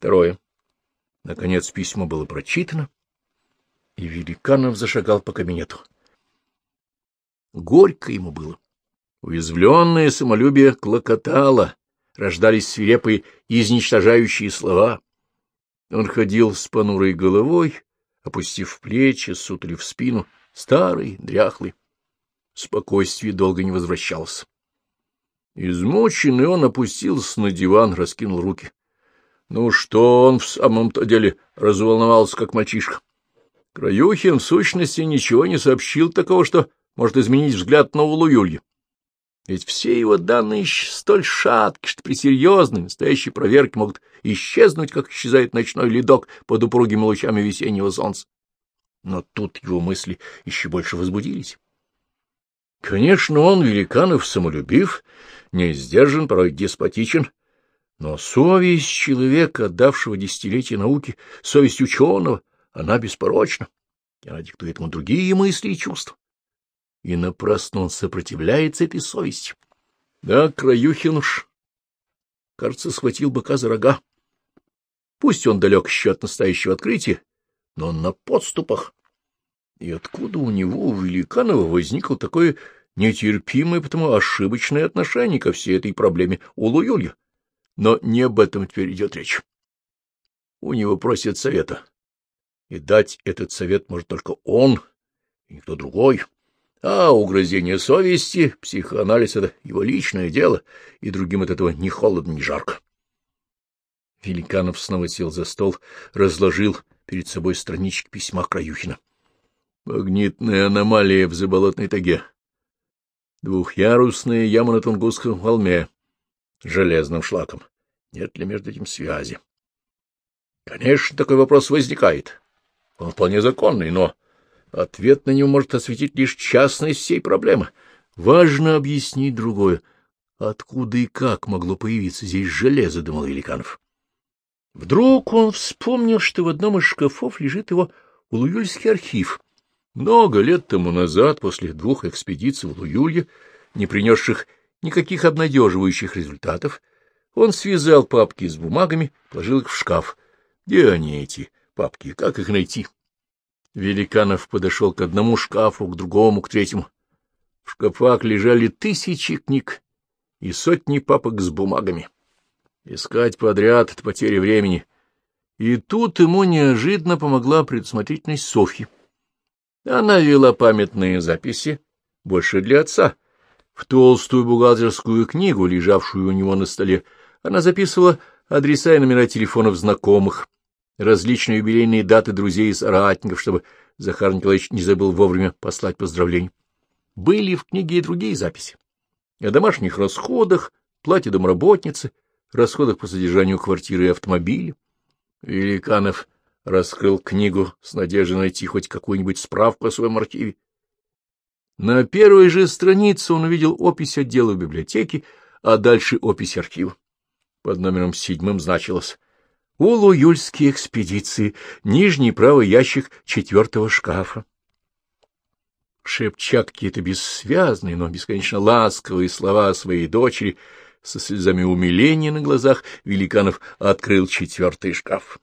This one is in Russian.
Второе. Наконец письмо было прочитано, и Великанов зашагал по кабинету. Горько ему было. Уязвленное самолюбие клокотало, рождались свирепые изничтожающие слова. Он ходил с понурой головой, опустив плечи, сутулив спину, старый, дряхлый. Спокойствие долго не возвращалось. Измученный он опустился на диван, раскинул руки. Ну что он в самом-то деле разволновался, как мальчишка? Краюхин, в сущности, ничего не сообщил такого, что может изменить взгляд на Улу Юльи. Ведь все его данные столь шатки, что при серьезной настоящей проверке могут исчезнуть, как исчезает ночной ледок под упругими лучами весеннего солнца. Но тут его мысли еще больше возбудились. Конечно, он, Великанов, самолюбив, не сдержан, порой деспотичен, но совесть человека, отдавшего десятилетия науки, совесть ученого, она беспорочна, и она диктует ему другие мысли и чувства и напрасно он сопротивляется этой совести. Да, Краюхин уж, кажется, схватил быка за рога. Пусть он далек еще от настоящего открытия, но он на подступах. И откуда у него, у Великанова, возникло такое нетерпимое, потому ошибочное отношение ко всей этой проблеме у Луюлья? Но не об этом теперь идет речь. У него просят совета, и дать этот совет может только он, и никто другой. А угрызение совести, психоанализ — это его личное дело, и другим от этого ни холодно, ни жарко. Великанов снова сел за стол, разложил перед собой странички письма Краюхина. Магнитная аномалия в заболотной таге. Двухъярусная яма на Тунгусском холме. Железным шлаком. Нет ли между этим связи? Конечно, такой вопрос возникает. Он вполне законный, но Ответ на него может осветить лишь частность всей проблемы. Важно объяснить другое. Откуда и как могло появиться здесь железо, — думал Великанов. Вдруг он вспомнил, что в одном из шкафов лежит его Улуюльский архив. Много лет тому назад, после двух экспедиций в Улуюлье, не принесших никаких обнадеживающих результатов, он связал папки с бумагами, положил их в шкаф. Где они, эти папки, как их найти? Великанов подошел к одному шкафу, к другому, к третьему. В шкафах лежали тысячи книг и сотни папок с бумагами. Искать подряд — это потеря времени. И тут ему неожиданно помогла предусмотрительность Софьи. Она вела памятные записи, больше для отца. В толстую бухгалтерскую книгу, лежавшую у него на столе, она записывала адреса и номера телефонов знакомых, различные юбилейные даты друзей и соратников, чтобы Захар Николаевич не забыл вовремя послать поздравления. Были в книге и другие записи. О домашних расходах, плате домработницы, расходах по содержанию квартиры и автомобиля. Великанов раскрыл книгу с надеждой найти хоть какую-нибудь справку о своем архиве. На первой же странице он увидел опись отдела библиотеки, а дальше опись архива. Под номером седьмым значилось Улу-Юльские экспедиции, нижний правый ящик четвертого шкафа. Шепча какие-то бессвязные, но бесконечно ласковые слова своей дочери, со слезами умиления на глазах Великанов открыл четвертый шкаф.